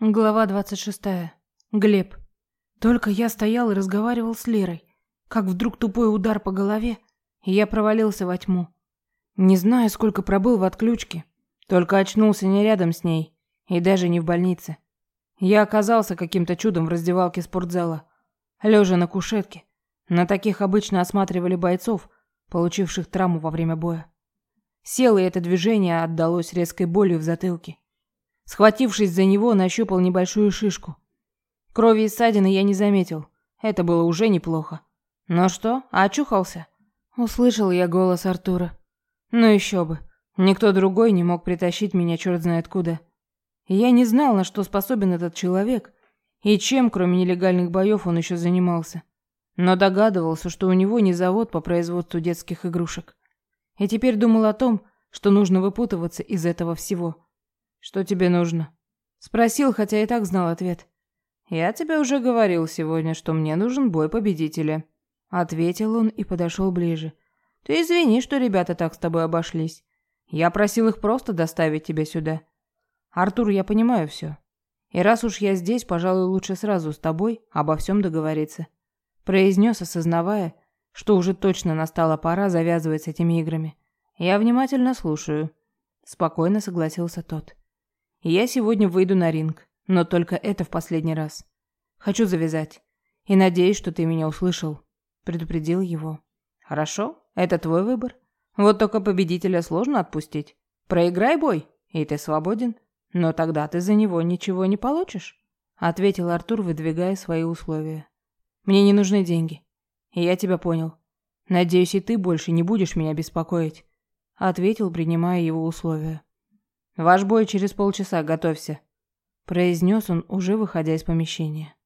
Глава 26. Глеб. Только я стоял и разговаривал с Лерой, как вдруг тупой удар по голове, и я провалился во тьму. Не знаю, сколько пробыл в отключке, только очнулся не рядом с ней и даже не в больнице. Я оказался каким-то чудом в раздевалке спортзала, лежа на кушетке. На таких обычно осматривали бойцов, получивших травму во время боя. Сел, и это движение отдалось резкой болью в затылке. Схватившись за него, нащупал небольшую шишку. Крови и ссадины я не заметил. Это было уже неплохо. «Ну что, очухался?» Услышал я голос Артура. Ну еще бы. Никто другой не мог притащить меня черт знает куда. я не знал, на что способен этот человек, и чем, кроме нелегальных боев, он еще занимался. Но догадывался, что у него не завод по производству детских игрушек. И теперь думал о том, что нужно выпутываться из этого всего. Что тебе нужно? Спросил, хотя и так знал ответ. Я тебе уже говорил сегодня, что мне нужен бой победителя. Ответил он и подошел ближе. Ты извини, что ребята так с тобой обошлись. Я просил их просто доставить тебя сюда. Артур, я понимаю все. И раз уж я здесь, пожалуй, лучше сразу с тобой обо всем договориться. Произнес, осознавая, что уже точно настала пора завязывать с этими играми. Я внимательно слушаю. Спокойно согласился тот. Я сегодня выйду на ринг, но только это в последний раз. Хочу завязать. И надеюсь, что ты меня услышал. Предупредил его. Хорошо, это твой выбор. Вот только победителя сложно отпустить. Проиграй бой, и ты свободен. Но тогда ты за него ничего не получишь. Ответил Артур, выдвигая свои условия. Мне не нужны деньги. Я тебя понял. Надеюсь, и ты больше не будешь меня беспокоить. Ответил, принимая его условия. Ваш бой через полчаса, готовься, произнес он, уже выходя из помещения.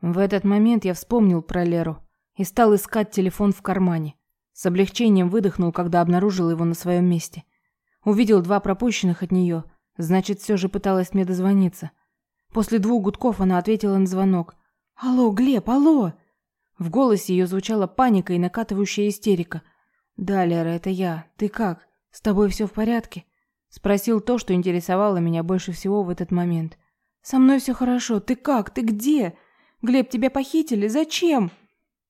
В этот момент я вспомнил про Леру и стал искать телефон в кармане. С облегчением выдохнул, когда обнаружил его на своем месте. Увидел два пропущенных от нее, значит, все же пыталась мне дозвониться. После двух гудков она ответила на звонок. «Алло, Глеб, алло!» В голосе ее звучала паника и накатывающая истерика. «Да, Лера, это я. Ты как? С тобой все в порядке?» Спросил то, что интересовало меня больше всего в этот момент. «Со мной все хорошо. Ты как? Ты где? Глеб, тебя похитили? Зачем?»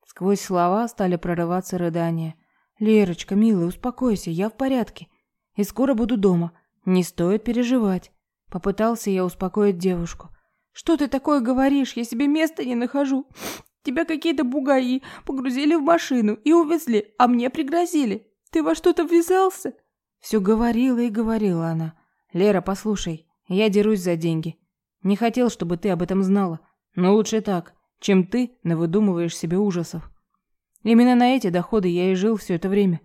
Сквозь слова стали прорываться рыдания. «Лерочка, милая, успокойся, я в порядке. И скоро буду дома. Не стоит переживать». Попытался я успокоить девушку. «Что ты такое говоришь? Я себе места не нахожу. Тебя какие-то бугаи погрузили в машину и увезли, а мне пригрозили. Ты во что-то ввязался?» Все говорила и говорила она. «Лера, послушай, я дерусь за деньги. Не хотел, чтобы ты об этом знала. Но лучше так, чем ты навыдумываешь себе ужасов. Именно на эти доходы я и жил все это время».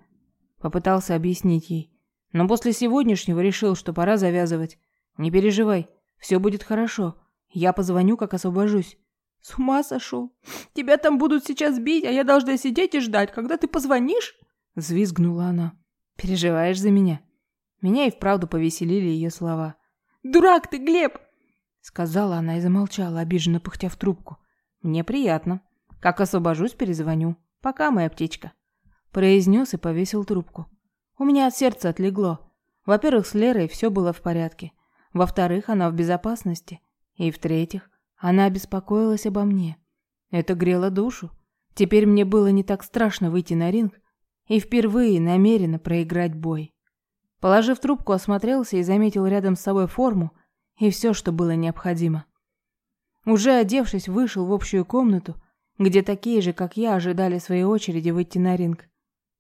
Попытался объяснить ей. Но после сегодняшнего решил, что пора завязывать. Не переживай, все будет хорошо. Я позвоню, как освобожусь. С ума сошел. Тебя там будут сейчас бить, а я должна сидеть и ждать, когда ты позвонишь? Взвизгнула она. Переживаешь за меня?» Меня и вправду повеселили ее слова. «Дурак ты, Глеб!» Сказала она и замолчала, обиженно пыхтя в трубку. «Мне приятно. Как освобожусь, перезвоню. Пока, моя птичка». Произнес и повесил трубку. У меня от сердца отлегло. Во-первых, с Лерой все было в порядке. Во-вторых, она в безопасности. И в-третьих, она беспокоилась обо мне. Это грело душу. Теперь мне было не так страшно выйти на ринг и впервые намеренно проиграть бой. Положив трубку, осмотрелся и заметил рядом с собой форму и все, что было необходимо. Уже одевшись, вышел в общую комнату, где такие же, как я, ожидали своей очереди выйти на ринг.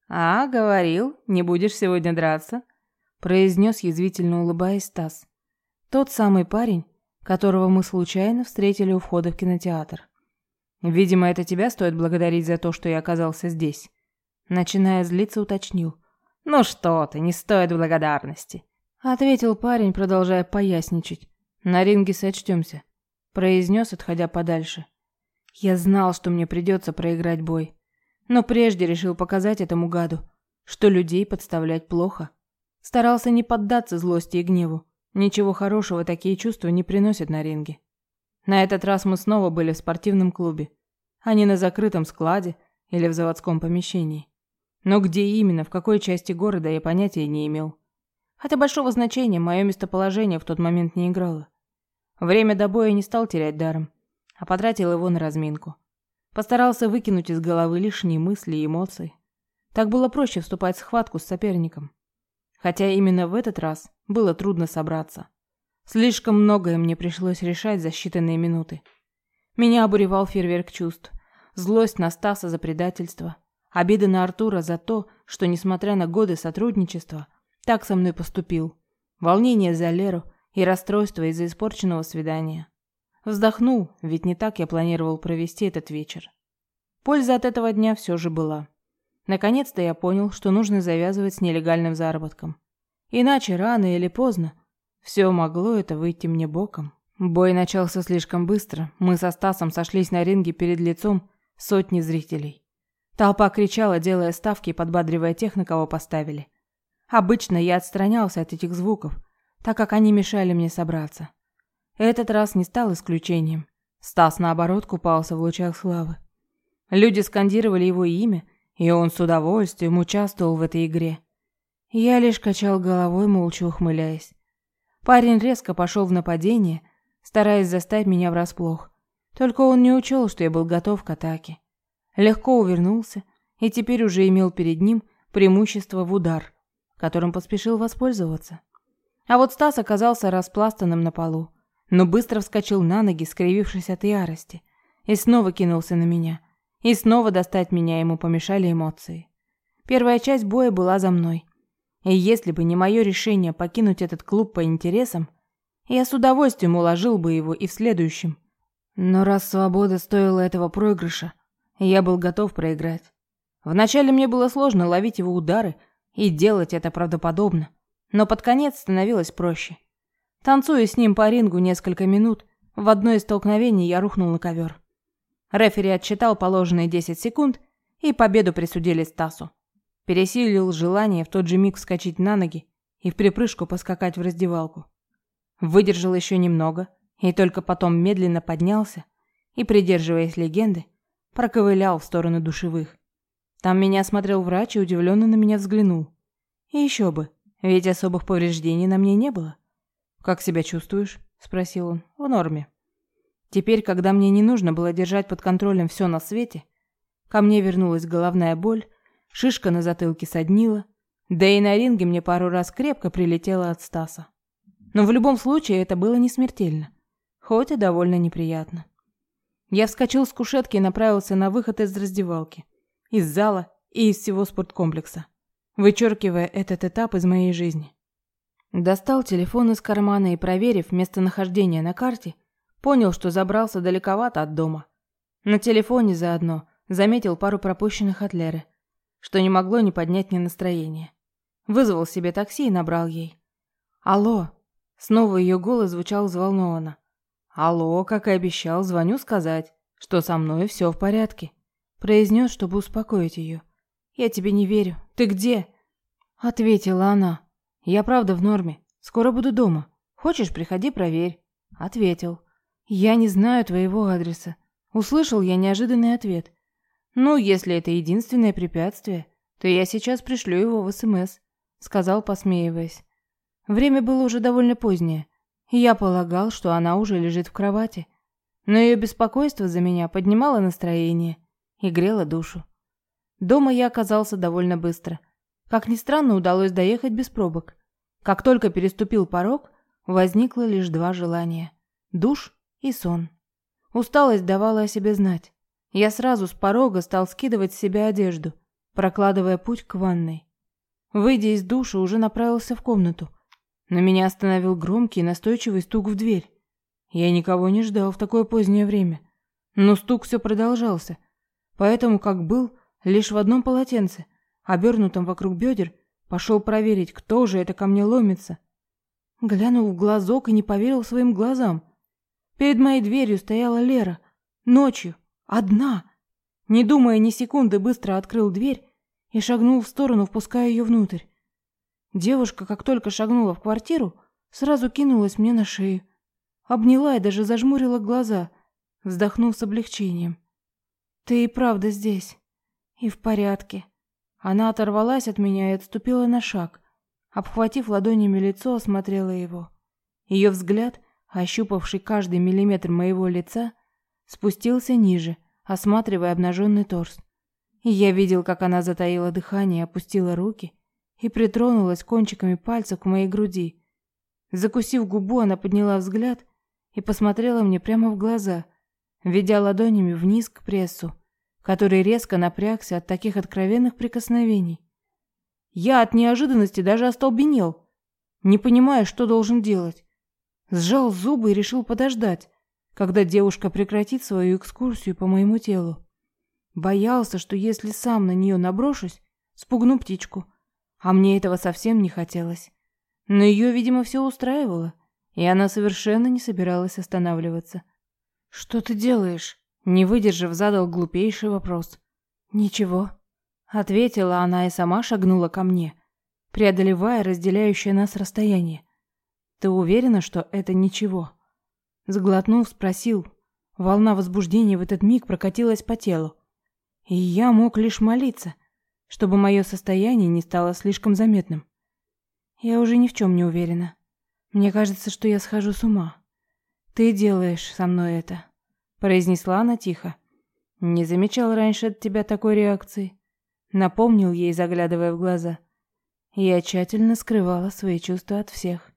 «А, говорил, не будешь сегодня драться», — произнес язвительно улыбаясь Стас. Тот самый парень, которого мы случайно встретили у входа в кинотеатр. «Видимо, это тебя стоит благодарить за то, что я оказался здесь». Начиная злиться, уточнил. «Ну что ты, не стоит благодарности», — ответил парень, продолжая поясничать. «На ринге сочтемся», — произнес, отходя подальше. Я знал, что мне придется проиграть бой. Но прежде решил показать этому гаду, что людей подставлять плохо. Старался не поддаться злости и гневу. Ничего хорошего такие чувства не приносят на ринге. На этот раз мы снова были в спортивном клубе, а не на закрытом складе или в заводском помещении. Но где именно, в какой части города, я понятия не имел. Хотя большого значения мое местоположение в тот момент не играло. Время до боя не стал терять даром, а потратил его на разминку. Постарался выкинуть из головы лишние мысли и эмоции. Так было проще вступать в схватку с соперником. Хотя именно в этот раз было трудно собраться. Слишком многое мне пришлось решать за считанные минуты. Меня обуревал фейерверк чувств. Злость на Стаса за предательство. Обида на Артура за то, что, несмотря на годы сотрудничества, так со мной поступил. Волнение за Леру и расстройство из-за испорченного свидания. Вздохнул, ведь не так я планировал провести этот вечер. Польза от этого дня все же была. Наконец-то я понял, что нужно завязывать с нелегальным заработком. Иначе рано или поздно все могло это выйти мне боком. Бой начался слишком быстро. Мы со Стасом сошлись на ринге перед лицом сотни зрителей. Толпа кричала, делая ставки и подбадривая тех, на кого поставили. Обычно я отстранялся от этих звуков, так как они мешали мне собраться. Этот раз не стал исключением. Стас, наоборот, купался в лучах славы. Люди скандировали его имя, и он с удовольствием участвовал в этой игре. Я лишь качал головой, молча ухмыляясь. Парень резко пошел в нападение, стараясь заставить меня врасплох. Только он не учел, что я был готов к атаке. Легко увернулся и теперь уже имел перед ним преимущество в удар, которым поспешил воспользоваться. А вот Стас оказался распластанным на полу, но быстро вскочил на ноги, скривившись от ярости, и снова кинулся на меня. И снова достать меня ему помешали эмоции. Первая часть боя была за мной. И если бы не мое решение покинуть этот клуб по интересам, я с удовольствием уложил бы его и в следующем. Но раз свобода стоила этого проигрыша, я был готов проиграть. Вначале мне было сложно ловить его удары и делать это правдоподобно, но под конец становилось проще. Танцуя с ним по рингу несколько минут, в одно из столкновений я рухнул на ковер. Рефери отсчитал положенные 10 секунд, и победу присудили Стасу. Пересилил желание в тот же миг вскочить на ноги и в припрыжку поскакать в раздевалку. Выдержал еще немного и только потом медленно поднялся и, придерживаясь легенды, проковылял в сторону душевых. Там меня осмотрел врач и удивленно на меня взглянул. И еще бы, ведь особых повреждений на мне не было. «Как себя чувствуешь?» – спросил он. «В норме». Теперь, когда мне не нужно было держать под контролем все на свете, ко мне вернулась головная боль, шишка на затылке соднила, да и на ринге мне пару раз крепко прилетело от Стаса. Но в любом случае это было не смертельно, хоть и довольно неприятно. Я вскочил с кушетки и направился на выход из раздевалки, из зала и из всего спорткомплекса, вычеркивая этот этап из моей жизни. Достал телефон из кармана и, проверив местонахождение на карте, Понял, что забрался далековато от дома. На телефоне заодно заметил пару пропущенных от Леры, что не могло не поднять мне настроение. Вызвал себе такси и набрал ей. «Алло!» Снова ее голос звучал взволнованно. «Алло, как и обещал, звоню сказать, что со мной все в порядке», произнес, чтобы успокоить ее. «Я тебе не верю. Ты где?» Ответила она. «Я правда в норме. Скоро буду дома. Хочешь, приходи, проверь». Ответил. «Я не знаю твоего адреса». Услышал я неожиданный ответ. «Ну, если это единственное препятствие, то я сейчас пришлю его в СМС», сказал, посмеиваясь. Время было уже довольно позднее, я полагал, что она уже лежит в кровати. Но ее беспокойство за меня поднимало настроение и грело душу. Дома я оказался довольно быстро. Как ни странно, удалось доехать без пробок. Как только переступил порог, возникло лишь два желания – душ и сон. Усталость давала о себе знать. Я сразу с порога стал скидывать с себя одежду, прокладывая путь к ванной. Выйдя из душа, уже направился в комнату. Но меня остановил громкий и настойчивый стук в дверь. Я никого не ждал в такое позднее время. Но стук все продолжался. Поэтому, как был, лишь в одном полотенце, обернутом вокруг бедер, пошел проверить, кто же это ко мне ломится. Глянул в глазок и не поверил своим глазам. Перед моей дверью стояла Лера. Ночью. Одна. Не думая ни секунды, быстро открыл дверь и шагнул в сторону, впуская ее внутрь. Девушка, как только шагнула в квартиру, сразу кинулась мне на шею. Обняла и даже зажмурила глаза, вздохнув с облегчением. «Ты и правда здесь. И в порядке». Она оторвалась от меня и отступила на шаг. Обхватив ладонями лицо, осмотрела его. Ее взгляд ощупавший каждый миллиметр моего лица, спустился ниже, осматривая обнаженный торс. И я видел, как она затаила дыхание, опустила руки и притронулась кончиками пальцев к моей груди. Закусив губу, она подняла взгляд и посмотрела мне прямо в глаза, ведя ладонями вниз к прессу, который резко напрягся от таких откровенных прикосновений. Я от неожиданности даже остолбенел, не понимая, что должен делать. Сжал зубы и решил подождать, когда девушка прекратит свою экскурсию по моему телу. Боялся, что если сам на нее наброшусь, спугну птичку, а мне этого совсем не хотелось. Но ее, видимо, все устраивало, и она совершенно не собиралась останавливаться. «Что ты делаешь?» Не выдержав, задал глупейший вопрос. «Ничего», — ответила она и сама шагнула ко мне, преодолевая разделяющее нас расстояние. «Ты уверена, что это ничего?» Сглотнув, спросил. Волна возбуждения в этот миг прокатилась по телу. И я мог лишь молиться, чтобы мое состояние не стало слишком заметным. Я уже ни в чем не уверена. Мне кажется, что я схожу с ума. Ты делаешь со мной это произнесла она тихо. Не замечал раньше от тебя такой реакции, напомнил ей, заглядывая в глаза. Я тщательно скрывала свои чувства от всех,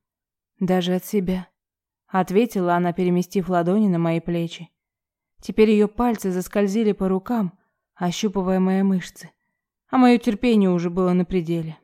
даже от себя, ответила она, переместив ладони на мои плечи. Теперь ее пальцы заскользили по рукам, ощупывая мои мышцы, а мое терпение уже было на пределе.